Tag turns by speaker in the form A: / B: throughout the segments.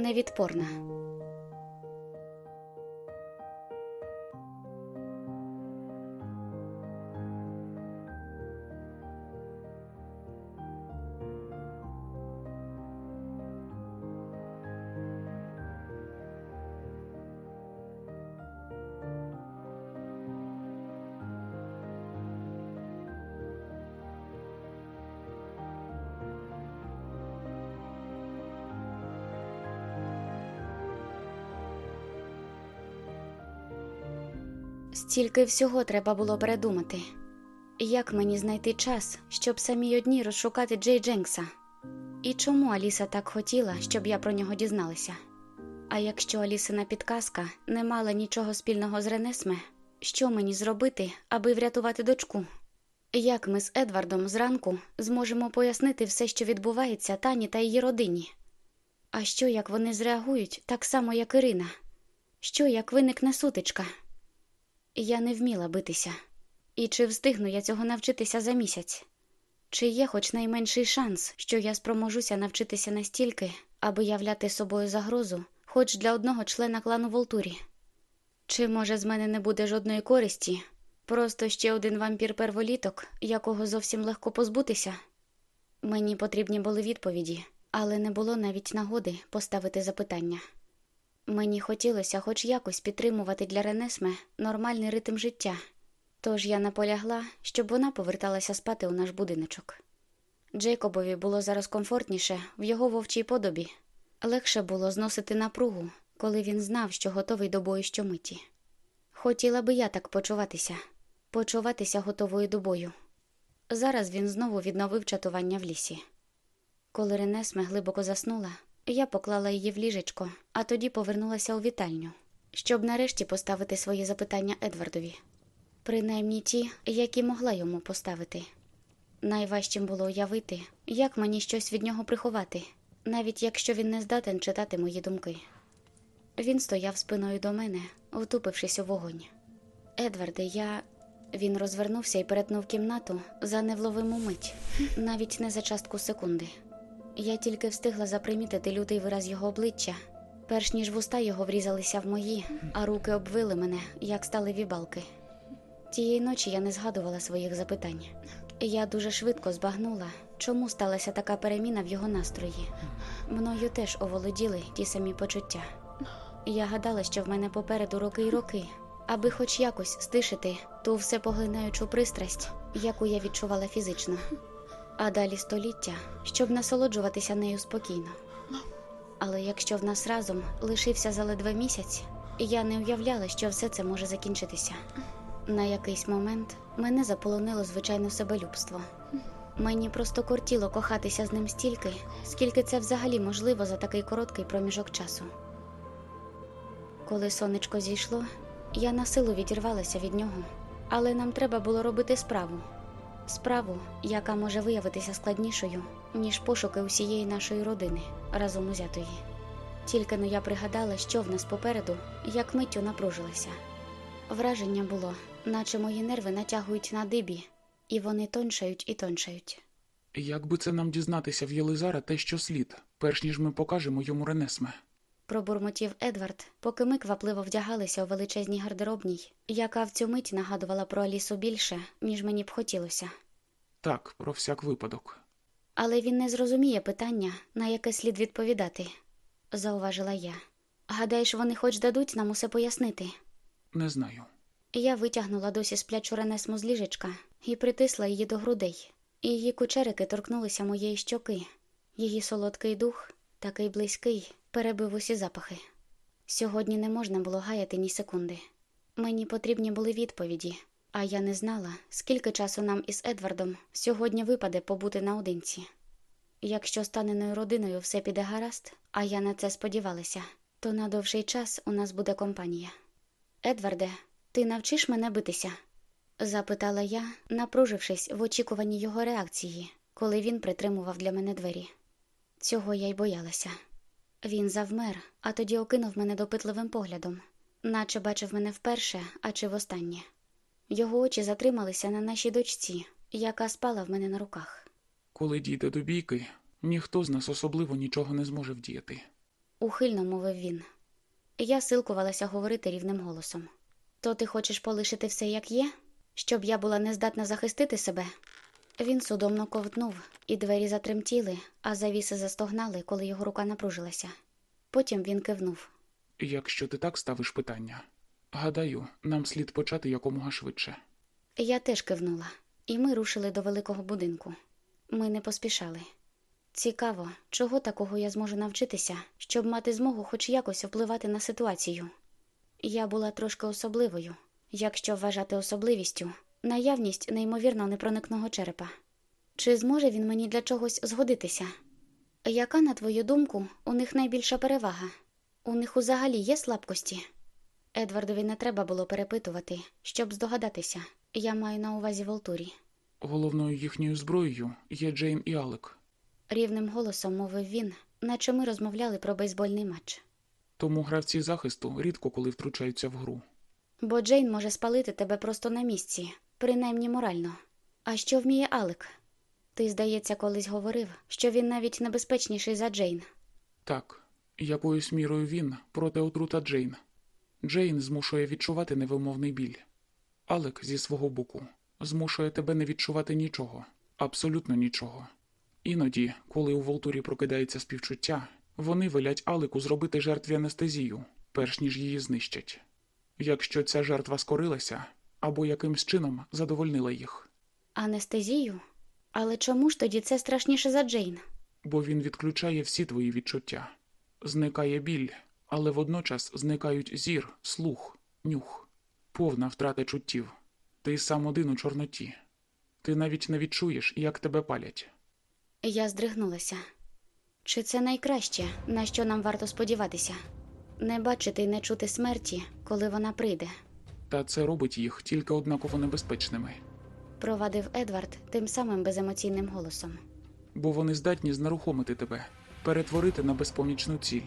A: Невідпорна. Стільки всього треба було передумати. Як мені знайти час, щоб самій одній розшукати Джей Дженкса? І чому Аліса так хотіла, щоб я про нього дізналася? А якщо Алісина підказка не мала нічого спільного з Ренесме, що мені зробити, аби врятувати дочку? Як ми з Едвардом зранку зможемо пояснити все, що відбувається Тані та її родині? А що як вони зреагують так само, як Ірина? Що як виникне сутичка? Я не вміла битися. І чи встигну я цього навчитися за місяць? Чи є хоч найменший шанс, що я спроможуся навчитися настільки, аби являти собою загрозу, хоч для одного члена клану Волтурі? Чи, може, з мене не буде жодної користі? Просто ще один вампір-перволіток, якого зовсім легко позбутися? Мені потрібні були відповіді, але не було навіть нагоди поставити запитання. Мені хотілося хоч якось підтримувати для Ренесме нормальний ритм життя, тож я наполягла, щоб вона поверталася спати у наш будиночок. Джейкобові було зараз комфортніше в його вовчій подобі, легше було зносити напругу, коли він знав, що готовий до бою щомиті. Хотіла би я так почуватися, почуватися готовою до бою. Зараз він знову відновив чатування в лісі. Коли Ренесме глибоко заснула, я поклала її в ліжечко, а тоді повернулася у вітальню, щоб нарешті поставити свої запитання Едвардові, принаймні ті, які могла йому поставити. Найважчим було уявити, як мені щось від нього приховати, навіть якщо він не здатен читати мої думки. Він стояв спиною до мене, втупившись у вогонь. Едварде, я. Він розвернувся і перетнув кімнату за невловиму мить, навіть не за частку секунди. Я тільки встигла запримітити лютий вираз його обличчя, перш ніж вуста його врізалися в мої, а руки обвили мене, як стали вібалки. Тієї ночі я не згадувала своїх запитань. Я дуже швидко збагнула, чому сталася така переміна в його настрої. Мною теж оволоділи ті самі почуття. Я гадала, що в мене попереду роки й роки, аби хоч якось стишити ту всепоглинаючу пристрасть, яку я відчувала фізично а далі століття, щоб насолоджуватися нею спокійно. Але якщо в нас разом лишився заледве місяць, я не уявляла, що все це може закінчитися. На якийсь момент мене заполонило звичайно себелюбство. Мені просто кортіло кохатися з ним стільки, скільки це взагалі можливо за такий короткий проміжок часу. Коли сонечко зійшло, я на силу відірвалася від нього, але нам треба було робити справу справу, яка може виявитися складнішою, ніж пошуки усієї нашої родини разом узятої. Тільки но я пригадала, що в нас попереду, як миттю напружилася. Враження було, наче мої нерви натягують на дибі, і вони тоншають і тоншають.
B: Як би це нам дізнатися в Єлизара те, що слід, перш ніж ми покажемо йому Ренесме?
A: Пробурмотів Едвард, поки ми квапливо вдягалися у величезній гардеробній, яка в цю мить нагадувала про Алісу більше, ніж мені б хотілося.
B: Так, про всяк випадок.
A: Але він не зрозуміє питання, на яке слід відповідати, зауважила я. Гадаєш, вони хоч дадуть нам усе пояснити?
B: Не знаю.
A: Я витягнула досі сплячу Ренесму з ліжечка і притисла її до грудей. Її кучерики торкнулися моєї щоки. Її солодкий дух, такий близький, перебив усі запахи. Сьогодні не можна було гаяти ні секунди. Мені потрібні були відповіді, а я не знала, скільки часу нам із Едвардом сьогодні випаде побути наодинці. Якщо з таненою родиною все піде гаразд, а я на це сподівалася, то на довший час у нас буде компанія. Едварде, ти навчиш мене битися? запитала я, напружившись в очікуванні його реакції, коли він притримував для мене двері. Цього я й боялася. Він завмер, а тоді окинув мене допитливим поглядом, наче бачив мене вперше, а чи востаннє. Його очі затрималися на нашій дочці, яка спала в мене на руках.
B: Коли дійде до бійки, ніхто з нас особливо нічого не зможе вдіяти.
A: Ухильно мовив він. Я силкувалася говорити рівним голосом. То ти хочеш полишити все як є, щоб я була нездатна захистити себе? Він судомно ковтнув, і двері затремтіли, а завіси застогнали, коли його рука напружилася. Потім він кивнув.
B: Якщо ти так ставиш питання, гадаю, нам слід почати якомога швидше.
A: Я теж кивнула, і ми рушили до великого будинку. Ми не поспішали. Цікаво, чого такого я зможу навчитися, щоб мати змогу хоч якось впливати на ситуацію. Я була трошки особливою, якщо вважати особливістю, наявність неймовірно непроникного черепа. Чи зможе він мені для чогось згодитися? Яка, на твою думку, у них найбільша перевага? У них взагалі є слабкості? Едвардові не треба було перепитувати, щоб здогадатися. Я маю на увазі Волтурі.
B: Головною їхньою зброєю є Джейн і Алек,
A: Рівним голосом мовив він, наче ми розмовляли про бейсбольний матч.
B: тому гравці захисту рідко коли втручаються в гру.
A: Бо Джейн може спалити тебе просто на місці, принаймні морально. А що вміє Алек? Ти, здається, колись говорив, що він навіть небезпечніший за Джейн.
B: Так, якоюсь мірою він проти отрута Джейн. Джейн змушує відчувати невимовний біль. Алек зі свого боку змушує тебе не відчувати нічого, абсолютно нічого. Іноді, коли у Волтурі прокидається співчуття, вони велять Алеку зробити жертві анестезію, перш ніж її знищать. Якщо ця жертва скорилася або якимсь чином задовольнила їх,
A: Анестезію? Але чому ж тоді це страшніше за Джейн?
B: бо він відключає всі твої відчуття. Зникає біль, але водночас зникають зір, слух, нюх, повна втрата чуттів. Ти сам один у чорноті. Ти навіть не відчуєш, як тебе палять.
A: Я здригнулася. Чи це найкраще, на що нам варто сподіватися? Не бачити і не чути смерті, коли вона прийде,
B: Та це робить їх тільки однаково небезпечними,
A: провадив Едвард тим самим беземоційним голосом.
B: бо вони здатні знерухомити тебе, перетворити на безпомічну ціль.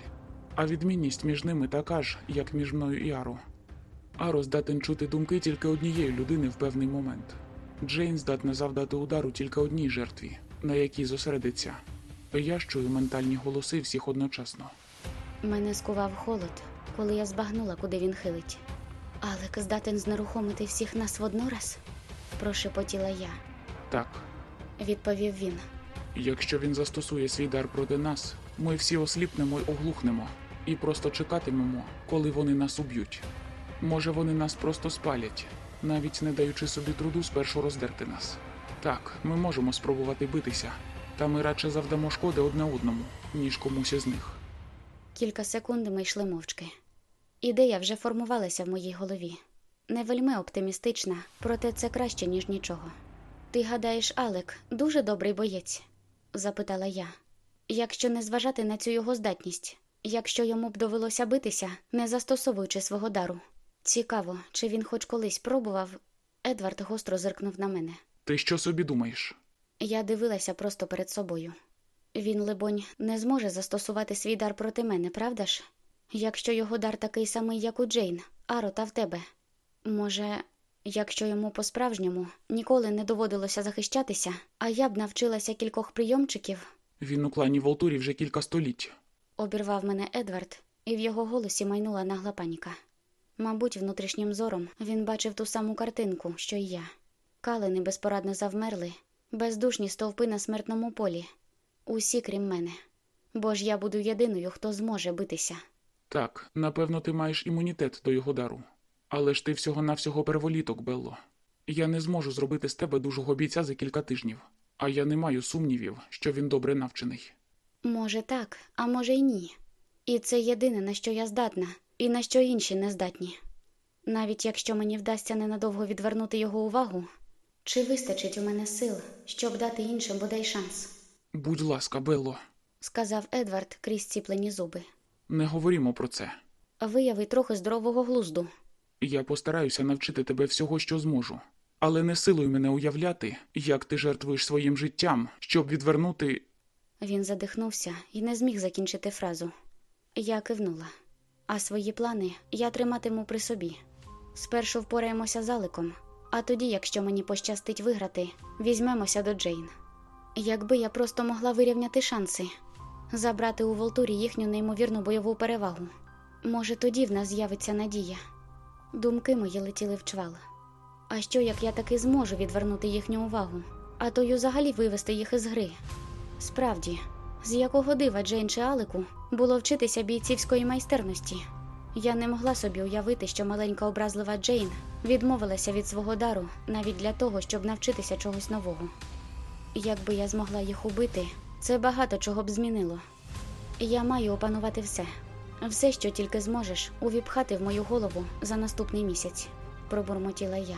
B: А відмінність між ними така ж, як між мною і Аро. Аро здатен чути думки тільки однієї людини в певний момент. Джейн здатна завдати удару тільки одній жертві, на якій зосередиться. Я ж чую ментальні голоси всіх одночасно.
A: Мене скував холод, коли я збагнула, куди він хилить. Алек здатен знерухомити всіх нас воднораз? прошепотіла я.
B: Так,
A: Відповів він.
B: якщо він застосує свій дар проти нас, ми всі осліпнемо й оглухнемо, і просто чекатимемо, коли вони нас уб'ють. Може, вони нас просто спалять, навіть не даючи собі труду спершу роздерти нас. Так, ми можемо спробувати битися, та ми радше завдамо шкоди одне одному, ніж комусь із них.
A: Кілька секунд ми йшли мовчки. Ідея вже формувалася в моїй голові. Не вельми оптимістична, проте це краще, ніж нічого. Ти гадаєш, Алек дуже добрий боєць? запитала я. Якщо не зважати на цю його здатність, якщо йому б довелося битися, не застосовуючи свого дару. Цікаво, чи він хоч колись пробував. Едвард гостро зиркнув на мене.
B: Ти що собі думаєш?
A: Я дивилася просто перед собою. Він, либонь, не зможе застосувати свій дар проти мене, правда ж? Якщо його дар такий самий, як у Джейн, Аро та в тебе. Може, якщо йому по-справжньому ніколи не доводилося захищатися, а я б навчилася кількох прийомчиків,
B: Він у клані Волтурі вже кілька століть.
A: обірвав мене Едвард, і в його голосі майнула нагла паніка. Мабуть, внутрішнім зором він бачив ту саму картинку, що й я. Калини безпорадно завмерли, бездушні стовпи на смертному полі. Усі, крім мене. Бо ж я буду єдиною, хто зможе битися.
B: Так, напевно, ти маєш імунітет до його дару. Але ж ти всього-навсього перволіток, Белло. Я не зможу зробити з тебе дужого бійця за кілька тижнів, а я не маю сумнівів, що він добре навчений.
A: Може, так, а може й ні. І це єдине, на що я здатна, і на що інші не здатні. Навіть якщо мені вдасться ненадовго відвернути його увагу, чи вистачить у мене сил, щоб дати іншим бодай шанс?
B: Будь ласка, Белло,
A: сказав Едвард крізь ціплені зуби.
B: Не говорімо про це.
A: Вияви трохи здорового глузду.
B: Я постараюся навчити тебе всього, що зможу. Але не силуй мене уявляти, як ти жертвуєш своїм життям, щоб відвернути.
A: Він задихнувся і не зміг закінчити фразу. Я кивнула. А свої плани я триматиму при собі. Спершу впораємося з Аликом, а тоді, якщо мені пощастить виграти, візьмемося до Джейн. Якби я просто могла вирівняти шанси, забрати у Волтурі їхню неймовірну бойову перевагу. Може, тоді в нас з'явиться надія. Думки мої летіли в чвал. А що як я таки зможу відвернути їхню увагу, а то й взагалі вивести їх із гри? Справді, з якого дива Джейн чи Алику було вчитися бійцівської майстерності. Я не могла собі уявити, що маленька образлива Джейн відмовилася від свого дару навіть для того, щоб навчитися чогось нового. Якби я змогла їх убити, це багато чого б змінило. Я маю опанувати все, все, що тільки зможеш, увіпхати в мою голову за наступний місяць, пробурмотіла я.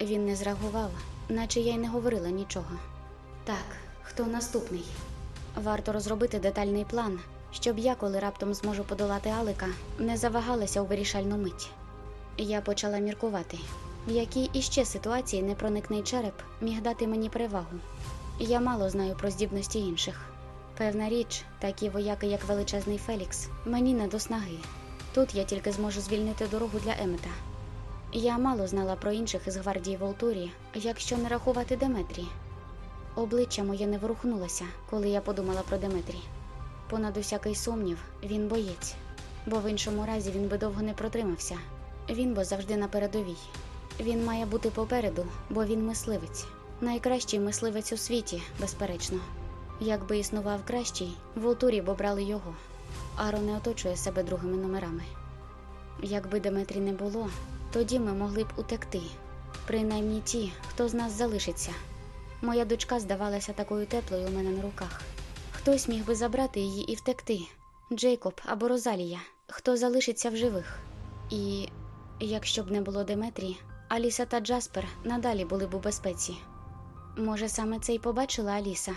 A: Він не зреагував, наче я й не говорила нічого. Так, хто наступний? Варто розробити детальний план, щоб я, коли раптом зможу подолати Алика, не завагалася у вирішальну мить. Я почала міркувати, в якій іще ситуації непроникний череп міг дати мені перевагу. Я мало знаю про здібності інших. Певна річ, такі вояки, як величезний Фелікс, мені не до снаги. Тут я тільки зможу звільнити дорогу для Емета. Я мало знала про інших із гвардії Волтурі, якщо не рахувати Деметрі. Обличчя моє не ворухнулося, коли я подумала про Деметрі. Понад усякий сумнів, він боєць, бо в іншому разі він би довго не протримався. Він бо завжди на передовій. Він має бути попереду, бо він мисливець. Найкращий мисливець у світі, безперечно. Якби існував кращий, в Ултурі б обрали його. Аро не оточує себе другими номерами. Якби Деметрі не було, тоді ми могли б утекти. Принаймні ті, хто з нас залишиться. Моя дочка здавалася такою теплою у мене на руках. Хтось міг би забрати її і втекти. Джейкоб або Розалія, хто залишиться в живих. І якщо б не було Деметрі, Аліса та Джаспер надалі були б у безпеці. Може, саме це й побачила Аліса.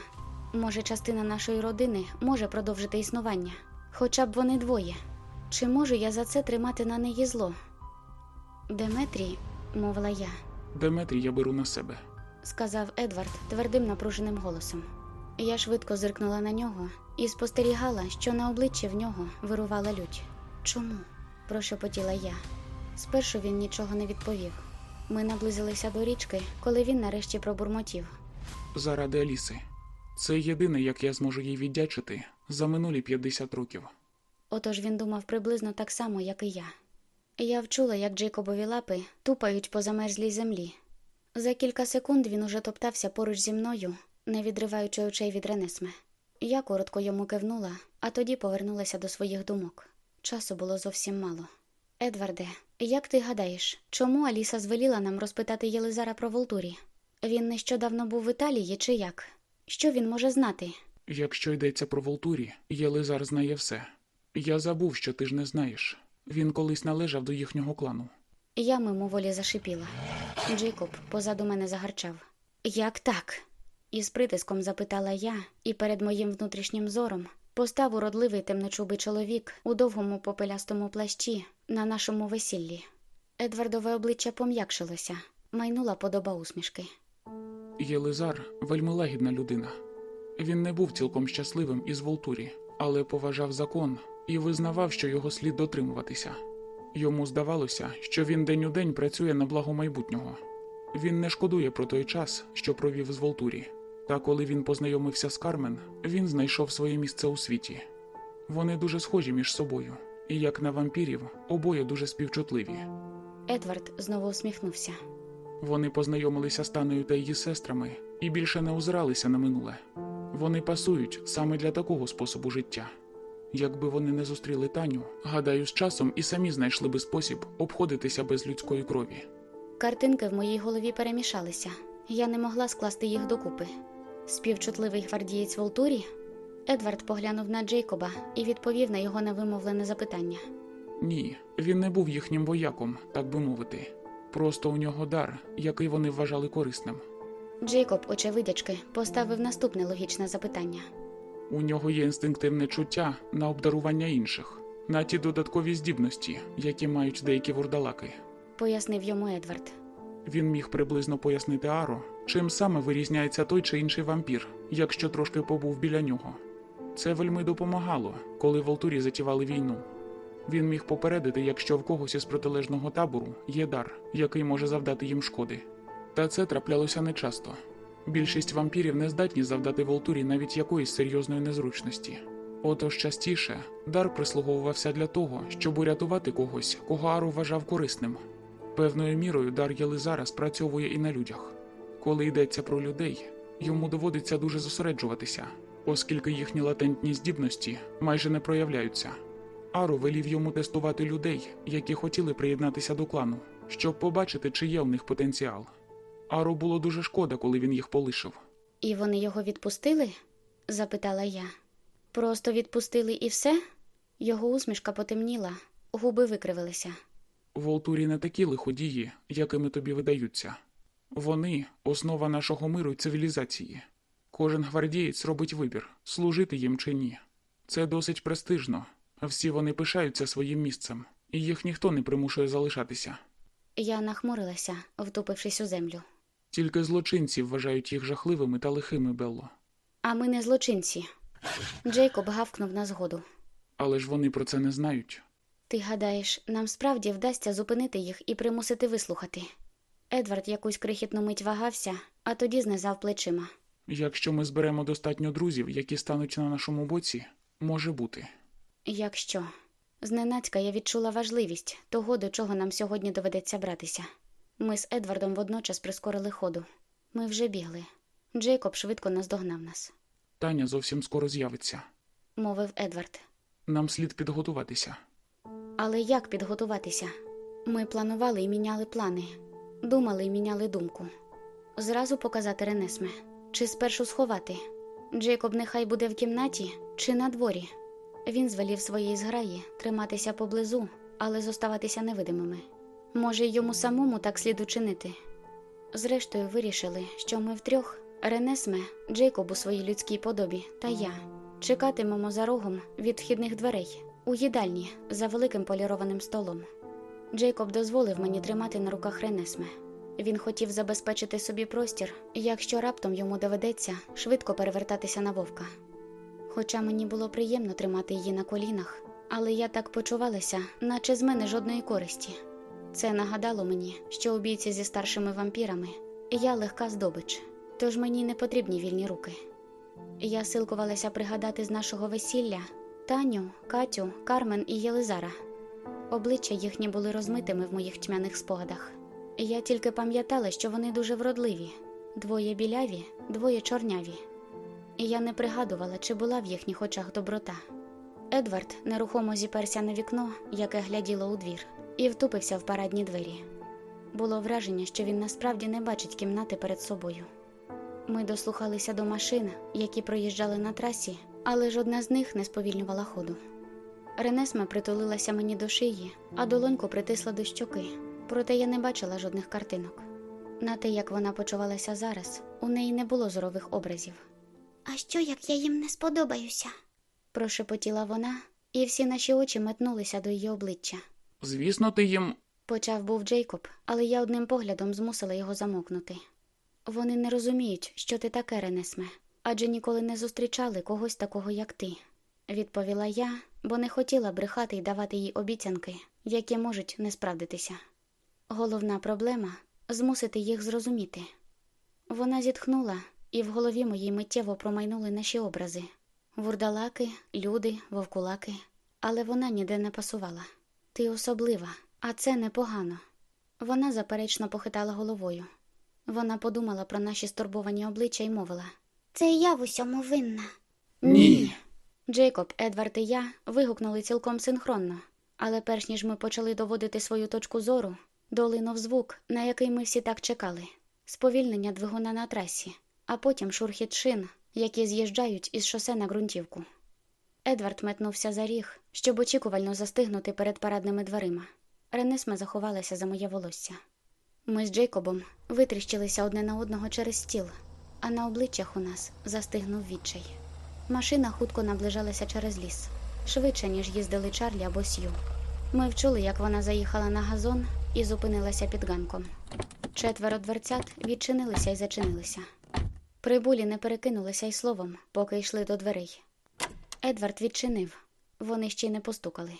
A: Може, частина нашої родини може продовжити існування, хоча б вони двоє. Чи можу я за це тримати на неї зло? Деметрі, мовила я,
B: Деметрі я беру на себе.
A: сказав Едвард твердим напруженим голосом. Я швидко зиркнула на нього і спостерігала, що на обличчі в нього вирувала лють. Чому? прошепотіла я. Спершу він нічого не відповів. Ми наблизилися до річки, коли він нарешті пробурмотів.
B: Заради Аліси. Це єдине, як я зможу їй віддячити за минулі 50 років.
A: Отож він думав приблизно так само, як і я. Я вчула, як Джейкобові лапи тупають по замерзлій землі. За кілька секунд він уже топтався поруч зі мною, не відриваючи очей від Ренесме. Я коротко йому кивнула, а тоді повернулася до своїх думок. Часу було зовсім мало. Едварде, як ти гадаєш, чому Аліса звеліла нам розпитати Єлизара про Волтурі? Він нещодавно був в Італії чи як? Що він може знати?
B: Якщо йдеться про Волтурі, Єлизар знає все. Я забув, що ти ж не знаєш. Він колись належав до їхнього клану.
A: Я мимоволі зашипіла. Джейкоб позаду мене загарчав. Як так? Із притиском запитала я, і перед моїм внутрішнім зором постав уродливий темночубий чоловік у довгому попелястому плащі на нашому весіллі. Едвардове обличчя пом'якшилося, майнула подоба усмішки.
B: Єлизар вельми лагідна людина. Він не був цілком щасливим із Волтурі, але поважав закон і визнавав, що його слід дотримуватися. Йому здавалося, що він день у день працює на благо майбутнього. Він не шкодує про той час, що провів з Волтурі. Та коли він познайомився з Кармен, він знайшов своє місце у світі. Вони дуже схожі між собою, і як на вампірів, обоє дуже співчутливі.
A: Едвард знову усміхнувся.
B: Вони познайомилися з Танею та її сестрами і більше не озиралися на минуле. Вони пасують саме для такого способу життя. Якби вони не зустріли Таню, гадаю, з часом і самі знайшли би спосіб обходитися без людської крові.
A: Картинки в моїй голові перемішалися. Я не могла скласти їх докупи. Співчутливий гвардієць Волтурі? Едвард поглянув на Джейкоба і відповів на його невимовлене запитання.
B: Ні, він не був їхнім вояком, так би мовити. Просто у нього дар, який вони вважали корисним.
A: Джейкоб, очевидячки, поставив наступне логічне запитання.
B: У нього є інстинктивне чуття на обдарування інших, на ті додаткові здібності, які мають деякі вурдалаки.
A: Пояснив йому Едвард.
B: Він міг приблизно пояснити Аро, чим саме вирізняється той чи інший вампір, якщо трошки побув біля нього. Це вельми допомагало, коли Волтурі затівали війну. Він міг попередити, якщо в когось із протилежного табору є дар, який може завдати їм шкоди. Та це траплялося нечасто. Більшість вампірів не здатні завдати Волтурі навіть якоїсь серйозної незручності. Отож частіше дар прислуговувався для того, щоб урятувати когось, кого Ару вважав корисним. Певною мірою дар Єлизара спрацьовує і на людях. Коли йдеться про людей, йому доводиться дуже зосереджуватися, оскільки їхні латентні здібності майже не проявляються. Ару велів йому тестувати людей, які хотіли приєднатися до клану, щоб побачити, чи є в них потенціал. Ару було дуже шкода, коли він їх полишив.
A: І вони його відпустили? запитала я. Просто відпустили і все? Його усмішка потемніла, губи викривилися.
B: Волтурі не такі лиходії, якими тобі видаються. Вони основа нашого миру й цивілізації. Кожен гвардієць робить вибір, служити їм чи ні. Це досить престижно. Всі вони пишаються своїм місцем, і їх ніхто не примушує залишатися.
A: Я нахмурилася, втупившись у землю.
B: Тільки злочинці вважають їх жахливими та лихими, Белло.
A: А ми не злочинці. Джейкоб гавкнув на згоду.
B: Але ж вони про це не знають.
A: Ти гадаєш, нам справді вдасться зупинити їх і примусити вислухати? Едвард якусь крихітну мить вагався, а тоді знизав плечима.
B: Якщо ми зберемо достатньо друзів, які стануть на нашому боці, може бути.
A: Якщо зненацька я відчула важливість того, до чого нам сьогодні доведеться братися. Ми з Едвардом водночас прискорили ходу. Ми вже бігли. Джейкоб швидко наздогнав нас,
B: Таня зовсім скоро з'явиться.
A: мовив Едвард.
B: Нам слід підготуватися.
A: Але як підготуватися? Ми планували і міняли плани, думали і міняли думку. Зразу показати Ренесме, чи спершу сховати. Джейкоб нехай буде в кімнаті чи на дворі. Він звелів своїй зграї триматися поблизу, але зоставатися невидимими. Може, йому самому так слід учинити. Зрештою, вирішили, що ми втрьох Ренесме, Джейкоб у своїй людській подобі та я чекатимемо за рогом від вхідних дверей у їдальні за великим полірованим столом. Джейкоб дозволив мені тримати на руках Ренесме. Він хотів забезпечити собі простір, якщо раптом йому доведеться швидко перевертатися на вовка. Хоча мені було приємно тримати її на колінах, але я так почувалася, наче з мене жодної користі. Це нагадало мені, що у бійці зі старшими вампірами я легка здобич, тож мені не потрібні вільні руки. Я силкувалася пригадати з нашого весілля Таню, Катю, Кармен і Єлизара. Обличчя їхні були розмитими в моїх тьмяних спогадах. Я тільки пам'ятала, що вони дуже вродливі двоє біляві, двоє чорняві. І я не пригадувала, чи була в їхніх очах доброта. Едвард нерухомо зіперся на вікно, яке гляділо у двір, і втупився в парадні двері. Було враження, що він насправді не бачить кімнати перед собою. Ми дослухалися до машин, які проїжджали на трасі, але жодна з них не сповільнювала ходу. Ренесма притулилася мені до шиї, а долоньку притисла до щоки, проте я не бачила жодних картинок. На те, як вона почувалася зараз, у неї не було зорових образів.
C: А що, як я їм не сподобаюся?
A: Прошепотіла вона, і всі наші очі метнулися до її обличчя.
B: Звісно, ти їм.
A: Почав був Джейкоб, але я одним поглядом змусила його замовкнути. Вони не розуміють, що ти таке, Ренесме, адже ніколи не зустрічали когось такого, як ти, відповіла я, бо не хотіла брехати й давати їй обіцянки, які можуть не справдитися. Головна проблема змусити їх зрозуміти. Вона зітхнула, і в голові моїй миттєво промайнули наші образи вурдалаки, люди, вовкулаки, але вона ніде не пасувала. Ти особлива, а це непогано. Вона заперечно похитала головою. Вона подумала про наші стурбовані обличчя і мовила:
C: Це я в усьому винна.
B: Ні.
A: Джейкоб, Едвард і я вигукнули цілком синхронно, але перш ніж ми почали доводити свою точку зору, долинув звук, на який ми всі так чекали сповільнення двигуна на трасі, а потім шурхіт шин, які з'їжджають із шосе на ґрунтівку. Едвард метнувся за ріг, щоб очікувально застигнути перед парадними дверима. Ренесма заховалася за моє волосся. Ми з Джейкобом витріщилися одне на одного через стіл, а на обличчях у нас застигнув відчай. Машина хутко наближалася через ліс, швидше, ніж їздили Чарлі або Сью. Ми вчули, як вона заїхала на газон і зупинилася під ганком. Четверо дверцят відчинилися і зачинилися. Прибулі не перекинулися й словом, поки йшли до дверей. Едвард відчинив. Вони ще й не постукали.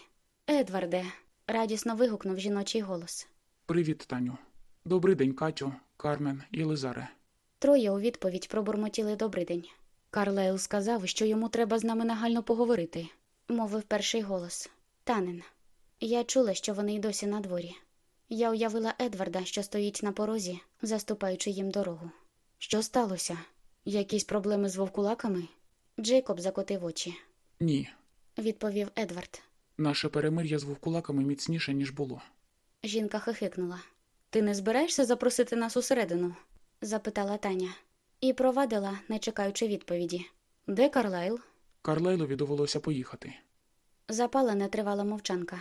A: Едварде. радісно вигукнув жіночий голос.
B: Привіт, Таню. Добрий день, Катю, Кармен і Лизаре.
A: Троє у відповідь пробурмотіли добрий день. Карлайл сказав, що йому треба з нами нагально поговорити, мовив перший голос. Танен. Я чула, що вони й досі на дворі. Я уявила Едварда, що стоїть на порозі, заступаючи їм дорогу. Що сталося? Якісь проблеми з вовкулаками? Джейкоб закотив очі,
B: Ні,
A: відповів Едвард.
B: наше перемир'я з вовкулаками міцніше, ніж було.
A: Жінка хихикнула. Ти не збираєшся запросити нас усередину? запитала Таня. І провадила, не чекаючи відповіді. Де Карлайл?
B: Карлайлові довелося поїхати.
A: Запала нетривала мовчанка.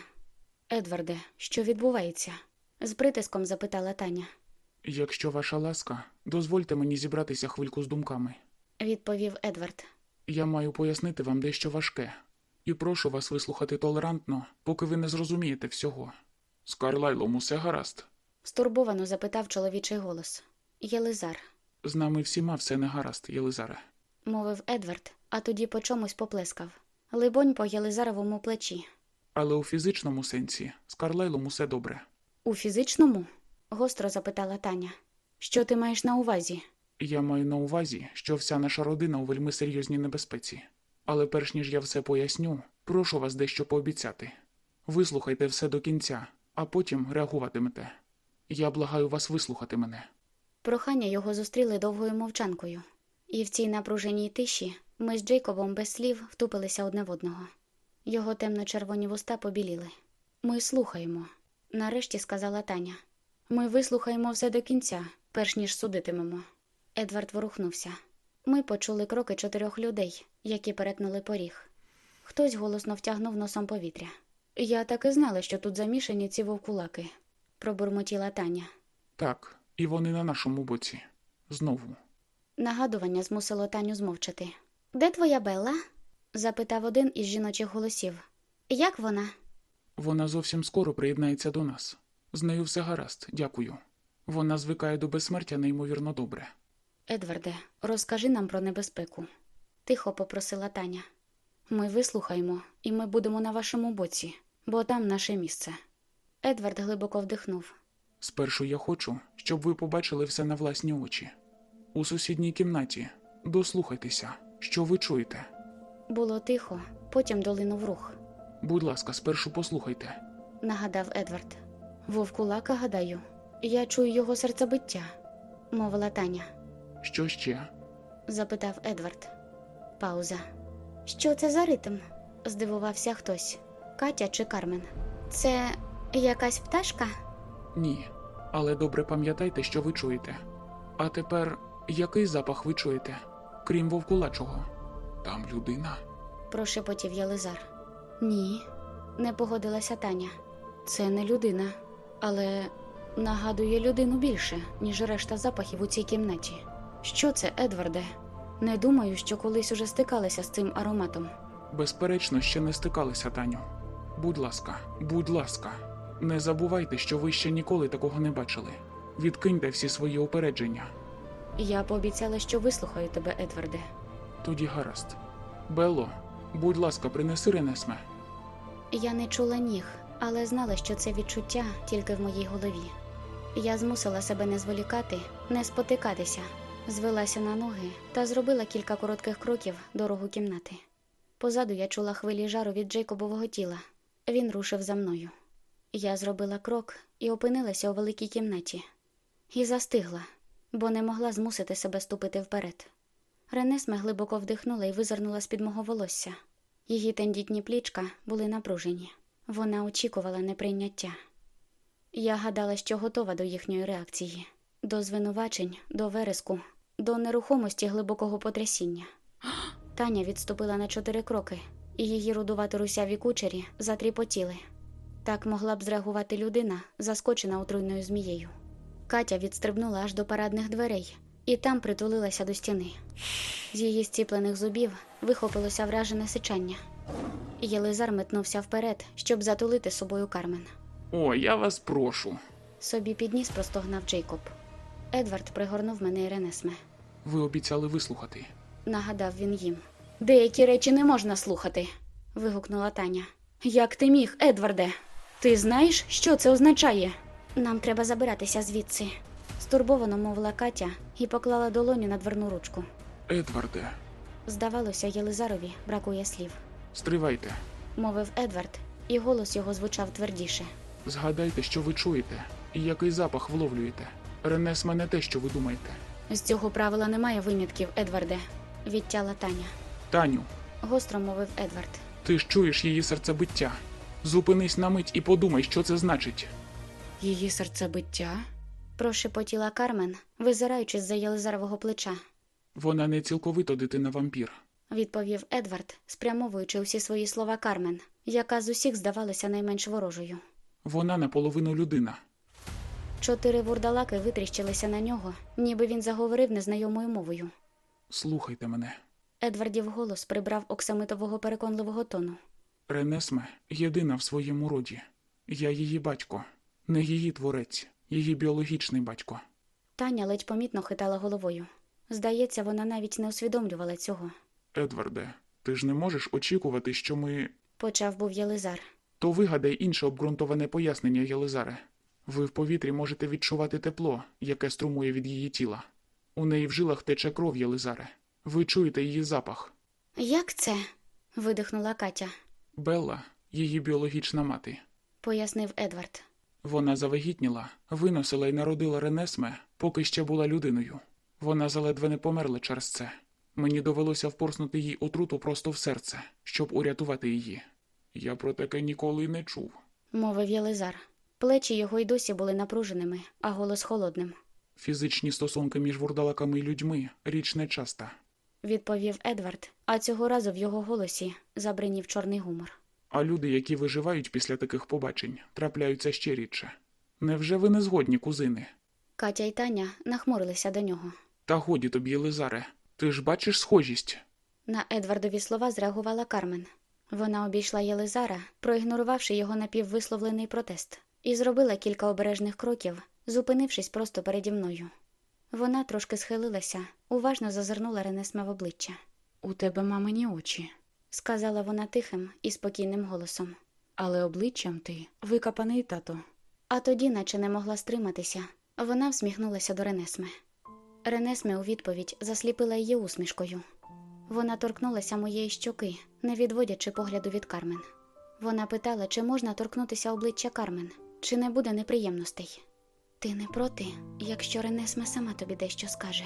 A: Едварде, що відбувається? З притиском запитала Таня.
B: Якщо ваша ласка, дозвольте мені зібратися хвильку з думками.
A: Відповів Едвард.
B: Я маю пояснити вам дещо важке, і прошу вас вислухати толерантно, поки ви не зрозумієте всього. З Карлайлом усе гаразд.
A: Стурбовано запитав чоловічий голос. Єлизар,
B: З нами всіма все не гаразд, Єлизаре.
A: мовив Едвард, а тоді по чомусь поплескав. Либонь по Єлизаровому плечі.
B: Але у фізичному сенсі з Карлайлом усе добре.
A: У фізичному? гостро запитала Таня. Що ти маєш на увазі?
B: Я маю на увазі, що вся наша родина у вельми серйозній небезпеці. Але перш ніж я все поясню, прошу вас дещо пообіцяти. Вислухайте все до кінця, а потім реагуватимете. Я благаю вас вислухати мене.
A: Прохання його зустріли довгою мовчанкою, і в цій напруженій тиші ми з Джейкобом без слів втупилися одне в одного. Його темно-червоні вуста побіліли. Ми слухаємо, нарешті сказала Таня. Ми вислухаємо все до кінця, перш ніж судитимемо. Едвард ворухнувся. Ми почули кроки чотирьох людей, які перетнули поріг. Хтось голосно втягнув носом повітря. Я так і знала, що тут замішані ці вовкулаки, пробурмотіла Таня.
B: Так, і вони на нашому боці. Знову.
A: Нагадування змусило Таню змовчати. Де твоя Белла? запитав один із жіночих голосів. Як вона?
B: Вона зовсім скоро приєднається до нас. З нею все гаразд, дякую. Вона звикає до безсмертя неймовірно добре.
A: Едварде, розкажи нам про небезпеку. Тихо попросила Таня. Ми вислухаємо, і ми будемо на вашому боці, бо там наше місце. Едвард глибоко вдихнув.
B: Спершу я хочу, щоб ви побачили все на власні очі. У сусідній кімнаті дослухайтеся, що ви чуєте.
A: Було тихо, потім долинув рух,
B: Будь ласка, спершу послухайте.
A: нагадав Едвард. Вовкулака, гадаю, я чую його серцебиття, мовила Таня.
B: Що ще?
A: запитав Едвард. Пауза. Що це за ритм? здивувався хтось. Катя чи Кармен? Це якась пташка?
B: Ні. Але добре пам'ятайте, що ви чуєте. А тепер, який запах ви чуєте, крім вовкулачого? Там людина.
A: прошепотів Єлизар. Ні, не погодилася Таня. Це не людина, але нагадує людину більше, ніж решта запахів у цій кімнаті. Що це, Едварде? Не думаю, що колись уже стикалися з цим ароматом.
B: Безперечно, ще не стикалися, Таню. Будь ласка, будь ласка, не забувайте, що ви ще ніколи такого не бачили. Відкиньте всі свої упередження.
A: Я пообіцяла, що вислухаю тебе, Едварде.
B: Тоді гаразд. Белло, будь ласка, принеси Ренесме.
A: Я не чула ніг, але знала, що це відчуття тільки в моїй голові. Я змусила себе не зволікати, не спотикатися, звелася на ноги та зробила кілька коротких кроків дорогу кімнати. Позаду я чула хвилі жару від Джейкобового тіла. Він рушив за мною. Я зробила крок і опинилася у великій кімнаті. І застигла, бо не могла змусити себе ступити вперед. Ренесме глибоко вдихнула і визирнула з-під мого волосся. Її тендітні плічка були напружені. Вона очікувала неприйняття. Я гадала, що готова до їхньої реакції, до звинувачень, до вереску, до нерухомості глибокого потрясіння. Таня відступила на чотири кроки, і її рудувато русяві кучері затріпотіли. Так могла б зреагувати людина, заскочена отруйною змією. Катя відстрибнула аж до парадних дверей і там притулилася до стіни. З її стіплених зубів вихопилося вражене сичання. Єлизар метнувся вперед, щоб затулити собою Кармен.
B: О, я вас прошу.
A: Собі підніс простогнав Джейкоб. Едвард пригорнув мене і Ренесме.
B: Ви обіцяли вислухати.
A: Нагадав він їм. Деякі речі не можна слухати. вигукнула Таня. Як ти міг, Едварде? Ти знаєш, що це означає?
C: Нам треба забиратися звідси.
A: Стурбовано мовила Катя і поклала долоню на дверну ручку.
B: Едварде,
A: Здавалося, Єлизарові бракує слів.
B: стривайте.
A: Мовив Едвард, і голос його звучав твердіше.
B: Згадайте, що ви чуєте, і який запах вловлюєте. Ренес мене те, що ви думаєте.
A: З цього правила немає винятків, Едварде, відтяла Таня.
B: Таню,
A: Гостро мовив Едвард.
B: ти ж чуєш її серцебиття. Зупинись на мить і подумай, що це значить.
A: Її серцебиття? Прошепотіла Кармен, визираючи з-за Єлизарового плеча.
B: Вона не цілковито дитина вампір.
A: відповів Едвард, спрямовуючи усі свої слова Кармен, яка з усіх здавалася найменш ворожою.
B: Вона наполовину людина.
A: Чотири вурдалаки витріщилися на нього, ніби він заговорив незнайомою мовою.
B: Слухайте мене.
A: Едвардів голос прибрав оксамитового переконливого тону.
B: Ренесме єдина в своєму роді. Я її батько, не її творець, її біологічний батько.
A: Таня ледь помітно хитала головою. Здається, вона навіть не усвідомлювала цього.
B: Едварде, ти ж не можеш очікувати, що ми.
A: Почав був Єлизар.
B: То вигадай інше обґрунтоване пояснення, Єлизаре. Ви в повітрі можете відчувати тепло, яке струмує від її тіла. У неї в жилах тече кров, Єлизаре. Ви чуєте її запах.
A: Як це? видихнула Катя,
B: Белла, її біологічна мати.
A: пояснив Едвард.
B: Вона завагітніла, виносила і народила Ренесме, поки ще була людиною. Вона заледве не померла через це. Мені довелося впорснути їй отруту просто в серце, щоб урятувати її. Я про таке ніколи не чув.
A: мовив Єлизар. Плечі його й досі були напруженими, а голос холодним.
B: Фізичні стосунки між вурдалаками і людьми річ нечаста.
A: відповів Едвард, а цього разу в його голосі забринів чорний гумор.
B: А люди, які виживають після таких побачень, трапляються ще рідше. Невже ви не згодні, кузини?
A: Катя й Таня нахмурилися до нього.
B: Та годі тобі, Єлизаре, ти ж бачиш схожість.
A: На Едвардові слова зреагувала Кармен. Вона обійшла Єлизара, проігнорувавши його напіввисловлений протест, і зробила кілька обережних кроків, зупинившись просто переді мною. Вона трошки схилилася, уважно зазирнула Ренесме в обличчя. У тебе мамині очі, сказала вона тихим і спокійним голосом. Але обличчям ти викопаний тато. А тоді, наче не могла стриматися, вона всміхнулася до Ренесме. Ренесме у відповідь засліпила її усмішкою. Вона торкнулася моєї щоки, не відводячи погляду від Кармен. Вона питала, чи можна торкнутися обличчя Кармен, чи не буде неприємностей. Ти не проти, якщо Ренесме сама тобі дещо скаже?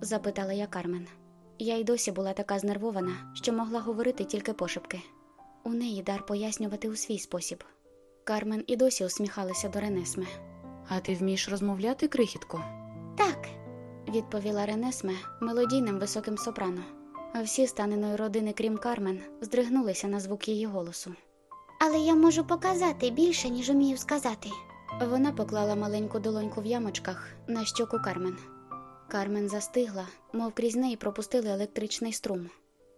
A: запитала я Кармен. Я й досі була така знервована, що могла говорити тільки пошепки. У неї дар пояснювати у свій спосіб. Кармен і досі усміхалася до Ренесме. А ти вмієш розмовляти, крихітко?
C: Так,
A: відповіла Ренесме мелодійним високим сопрано. Всі станеної родини, крім Кармен, здригнулися на звук її голосу.
C: але я можу показати більше, ніж умію сказати.
A: Вона поклала маленьку долоньку в ямочках на щоку Кармен. Кармен застигла, мов крізь неї пропустили електричний струм.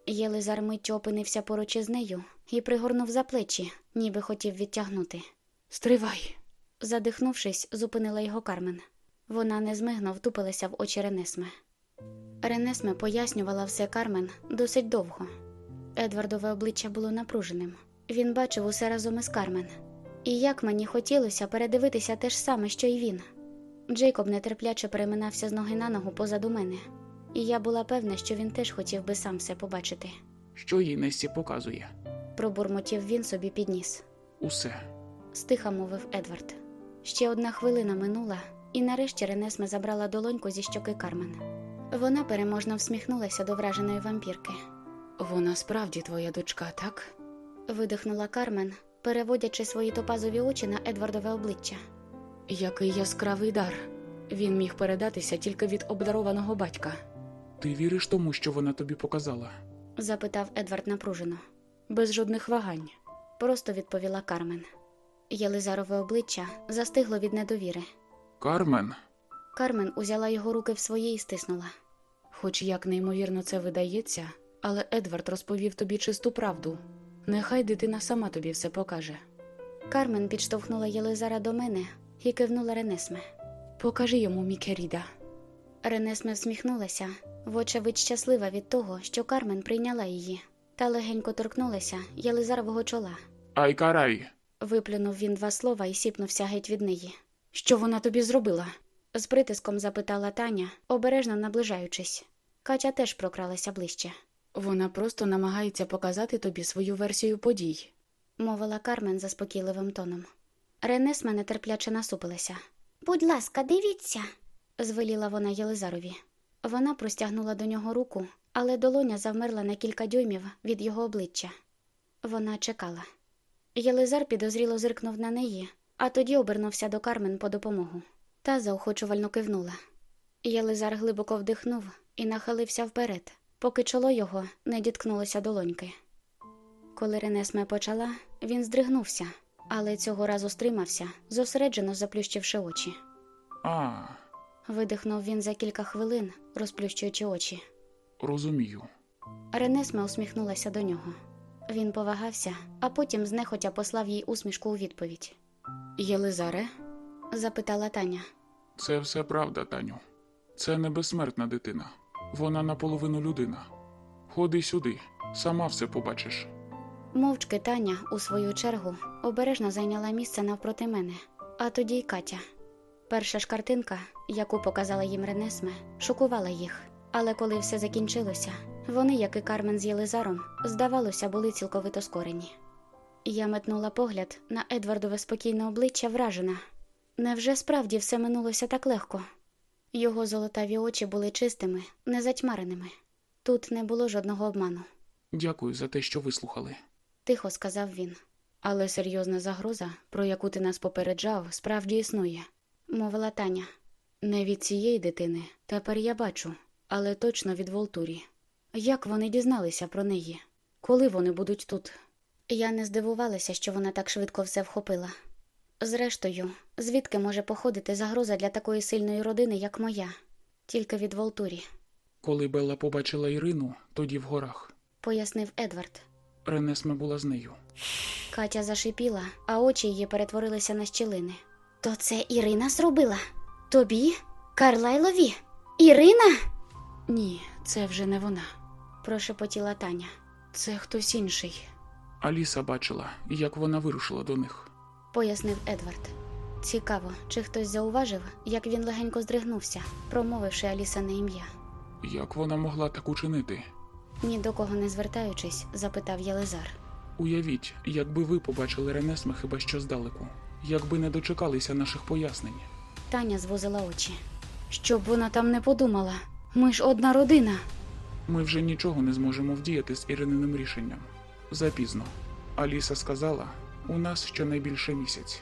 A: Єлизар миттю опинився поруч із нею і пригорнув за плечі, ніби хотів відтягнути. Стривай. Задихнувшись, зупинила його Кармен. Вона незмигно втупилася в очі Ренесме. Ренесме пояснювала все Кармен досить довго. Едвардове обличчя було напруженим. Він бачив усе разом із Кармен. І як мені хотілося передивитися те ж саме, що й він. Джейкоб нетерпляче переминався з ноги на ногу позаду мене, і я була певна, що він теж хотів би сам все побачити.
B: Що їй Нессі показує?
A: Пробурмотів він собі підніс.
B: Усе.
A: Стиха мовив Едвард. Ще одна хвилина минула, і нарешті Ренесме забрала долоньку зі щоки Кармен. Вона переможно всміхнулася до враженої вампірки. Вона справді твоя дочка, так? видихнула Кармен, переводячи свої топазові очі на Едвардове обличчя. Який яскравий дар. Він міг передатися тільки від обдарованого батька,
B: Ти віриш тому, що вона тобі показала?
A: запитав Едвард напружено. Без жодних вагань, просто відповіла Кармен. Єлизарове обличчя застигло від недовіри.
B: Кармен,
A: Кармен узяла його руки в свої і стиснула.
D: Хоч як неймовірно це видається, але Едвард розповів тобі чисту правду. Нехай дитина сама тобі все покаже.
A: Кармен підштовхнула Єлизара до мене і кивнула Ренесме.
D: Покажи йому Мікеріда.
A: Ренесме всміхнулася, вочевидь щаслива від того, що Кармен прийняла її, та легенько торкнулася Єлизарового чола.
B: Ай карай!
A: Виплюнув він два слова і сіпнувся геть від неї.
D: Що вона тобі зробила?
A: З притиском запитала Таня, обережно наближаючись. Катя теж прокралася ближче.
D: Вона просто намагається показати тобі свою версію подій.
A: мовила Кармен заспокійливим тоном. Ренесме нетерпляче насупилася.
C: Будь ласка, дивіться.
A: Звеліла вона Єлизарові. Вона простягнула до нього руку, але долоня завмерла на кілька дюймів від його обличчя. Вона чекала. Єлизар підозріло зиркнув на неї, а тоді обернувся до Кармен по допомогу. Та заохочувально кивнула. Єлизар глибоко вдихнув і нахилився вперед, поки чоло його не діткнулося долоньки. Коли Ренесме почала, він здригнувся, але цього разу стримався, зосереджено заплющивши очі.
B: А,
A: Видихнув він за кілька хвилин, розплющуючи очі.
B: розумію.
A: Ренесме усміхнулася до нього. Він повагався, а потім знехотя послав їй усмішку у відповідь.
D: Єлизаре,
A: Запитала Таня.
B: Це все правда, Таню. Це не безсмертна дитина. Вона наполовину людина. Ходи сюди, сама все побачиш.
A: Мовчки Таня, у свою чергу, обережно зайняла місце навпроти мене, а тоді й Катя. Перша ж картинка, яку показала їм Ренесме, шокувала їх. Але коли все закінчилося, вони, як і Кармен з Єлизаром, здавалося, були цілковито скорені. Я метнула погляд на Едвардове спокійне обличчя вражена. Невже справді все минулося так легко? Його золотаві очі були чистими, незатьмареними. Тут не було жодного обману,
B: Дякую за те, що вислухали.
A: Тихо сказав він.
D: але серйозна загроза, про яку ти нас попереджав, справді існує.
A: мовила Таня.
D: Не від цієї дитини, тепер я бачу, але точно від Волтурі. Як вони дізналися про неї? Коли вони будуть тут?
A: Я не здивувалася, що вона так швидко все вхопила. Зрештою, звідки може походити загроза для такої сильної родини, як моя, тільки від Волтурі,
B: Коли Белла побачила Ірину, тоді в горах.
A: пояснив Едвард.
B: Ренесме була з нею.
A: Катя зашипіла, а очі її перетворилися на щілини.
C: То це Ірина зробила? Тобі? Карлайлові? Ірина?
D: Ні, це вже не вона.
A: Прошепотіла Таня.
D: Це хтось інший.
B: Аліса бачила, як вона вирушила до них.
A: пояснив Едвард. Цікаво, чи хтось зауважив, як він легенько здригнувся, промовивши Алісане ім'я.
B: Як вона могла так учинити?
A: Ні до кого не звертаючись, запитав Єлизар.
B: Уявіть, якби ви побачили Ренесме хіба що здалеку, якби не дочекалися наших пояснень.
A: Таня звузила очі.
D: Щоб вона там не подумала. Ми ж одна родина.
B: Ми вже нічого не зможемо вдіяти з Ірининим рішенням. Запізно. Аліса сказала, у нас щонайбільше місяць.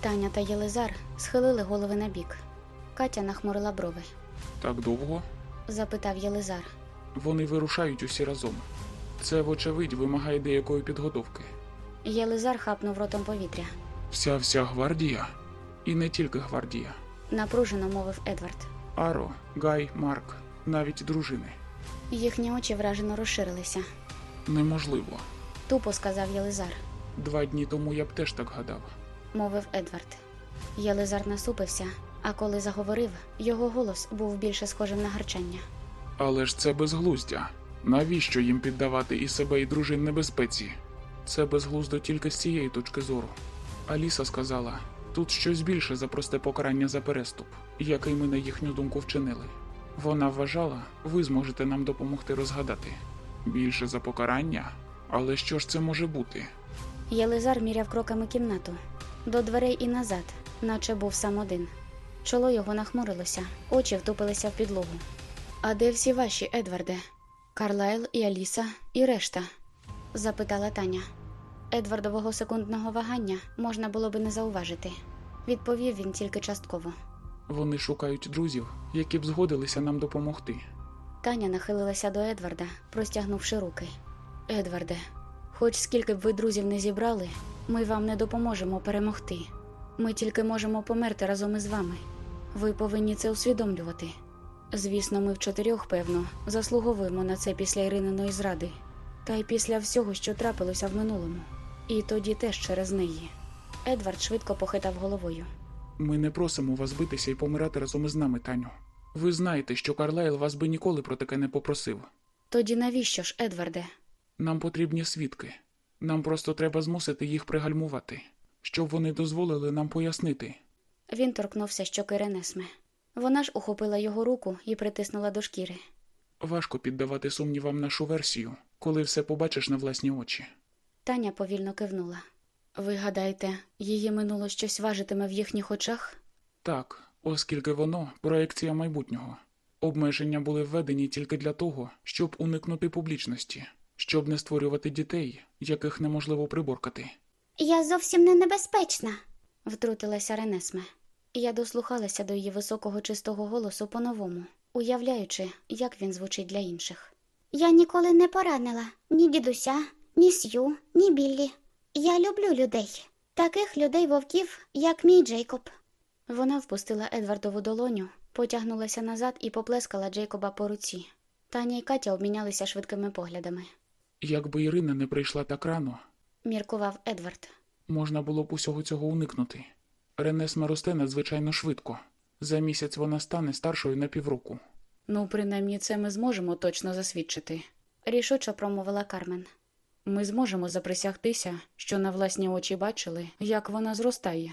A: Таня та Єлизар схилили голови на бік. Катя нахмурила брови.
B: Так довго?
A: Запитав Єлизар.
B: Вони вирушають усі разом. Це, вочевидь, вимагає деякої підготовки.
A: Єлизар хапнув ротом повітря.
B: Вся вся гвардія, і не тільки гвардія.
A: Напружено мовив Едвард.
B: Аро, Гай, Марк, навіть дружини.
A: Їхні очі вражено розширилися.
B: Неможливо.
A: Тупо сказав Єлизар,
B: Два дні тому я б теж так гадав.
A: мовив Едвард. Єлизар насупився, а коли заговорив, його голос був більше схожим на гарчання.
B: Але ж це безглуздя. Навіщо їм піддавати і себе, і дружин небезпеці? Це безглуздо тільки з цієї точки зору. Аліса сказала: тут щось більше за просте покарання за переступ, який ми на їхню думку вчинили. Вона вважала, ви зможете нам допомогти розгадати. Більше за покарання? Але що ж це може бути?
A: Єлизар міряв кроками кімнату, до дверей і назад, наче був сам один. Чоло його нахмурилося, очі втупилися в підлогу.
D: А де всі ваші, Едварде? Карлайл і Аліса і решта.
A: запитала Таня. Едвардового секундного вагання можна було би не зауважити. Відповів він тільки частково.
B: Вони шукають друзів, які б згодилися нам допомогти.
A: Таня нахилилася до Едварда, простягнувши руки.
D: Едварде, хоч скільки б ви друзів не зібрали, ми вам не допоможемо перемогти. Ми тільки можемо померти разом із вами. Ви повинні це усвідомлювати. Звісно, ми в чотирьох, певно, заслуговуємо на це після Ірининої зради, та й після всього, що трапилося в минулому. І тоді теж через неї.
A: Едвард швидко похитав головою.
B: Ми не просимо вас битися і помирати разом із нами, Таню. Ви знаєте, що Карлайл вас би ніколи про таке не попросив.
A: Тоді навіщо ж, Едварде?
B: Нам потрібні свідки. Нам просто треба змусити їх пригальмувати, щоб вони дозволили нам пояснити.
A: Він торкнувся щоки Ренесме. Вона ж ухопила його руку і притиснула до шкіри.
B: Важко піддавати сумнівам нашу версію, коли все побачиш на власні очі.
A: Таня повільно кивнула.
D: Ви гадаєте, її минуло щось важитиме в їхніх очах?
B: Так, оскільки воно проекція майбутнього. Обмеження були введені тільки для того, щоб уникнути публічності, щоб не створювати дітей, яких неможливо приборкати.
C: Я зовсім не небезпечна.
A: Втрутилася Ренесме. Я дослухалася до її високого чистого голосу по-новому, уявляючи, як він звучить для інших.
C: Я ніколи не поранила ні дідуся, ні Сью, ні Біллі. Я люблю людей. Таких людей вовків, як мій Джейкоб.
A: Вона впустила Едвардову долоню, потягнулася назад і поплескала Джейкоба по руці. Таня і Катя обмінялися швидкими поглядами.
B: Якби Ірина не прийшла так рано,
A: Міркував Едвард.
B: можна було б усього цього уникнути. Ренесма росте надзвичайно швидко. За місяць вона стане старшою на півроку.
D: Ну, принаймні, це ми зможемо точно засвідчити.
A: Рішучо промовила Кармен.
D: Ми зможемо заприсягтися, що на власні очі бачили, як вона зростає.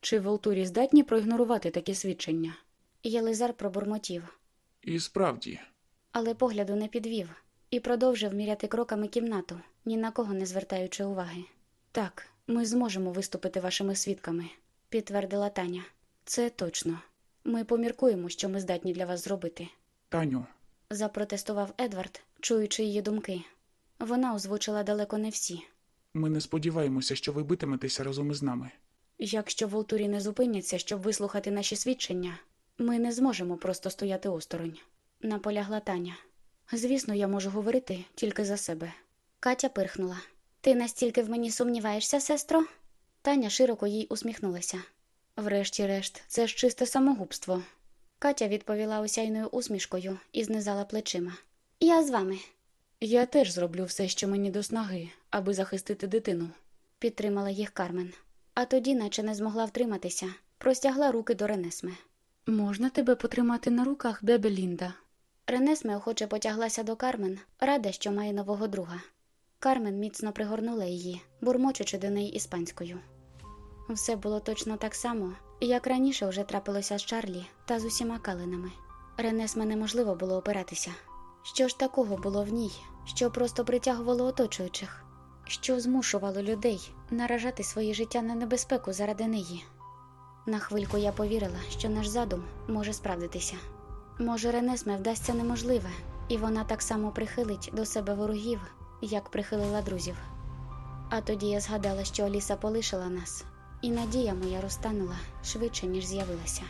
D: Чи Волтурі здатні проігнорувати такі свідчення?
A: Єлизар пробурмотів,
B: І справді,
A: але погляду не підвів і продовжив міряти кроками кімнату, ні на кого не звертаючи уваги.
D: Так, ми зможемо виступити вашими свідками.
A: Підтвердила Таня.
D: Це точно. Ми поміркуємо, що ми здатні для вас зробити.
B: Таню,
A: Запротестував Едвард, чуючи її думки. Вона озвучила далеко не всі.
B: ми не сподіваємося, що ви битиметеся разом із нами.
D: Якщо Волтурі не зупиняться, щоб вислухати наші свідчення, ми не зможемо просто стояти осторонь.
A: Наполягла Таня.
D: Звісно, я можу говорити тільки за себе.
A: Катя пирхнула. Ти настільки в мені сумніваєшся, сестро? Таня широко їй усміхнулася.
D: Врешті-решт, це ж чисте самогубство.
A: Катя відповіла осяйною усмішкою і знизала плечима. Я з вами,
D: Я теж зроблю все, що мені до снаги, аби захистити дитину.
A: підтримала їх Кармен. А тоді, наче не змогла втриматися, простягла руки до Ренесме.
D: Можна тебе потримати на руках, бебе Лінда?
A: Ренесме охоче потяглася до Кармен, рада, що має нового друга. Кармен міцно пригорнула її, бурмочучи до неї іспанською. Все було точно так само, як раніше вже трапилося з Чарлі та з усіма калинами. Ренесме неможливо було опиратися. Що ж такого було в ній, що просто притягувало оточуючих, що змушувало людей наражати своє життя на небезпеку заради неї. На хвильку я повірила, що наш задум може справдитися. Може, Ренесме вдасться неможливе, і вона так само прихилить до себе ворогів, як прихилила друзів. А тоді я згадала, що Аліса полишила нас, і надія моя розтанула швидше, ніж з'явилася.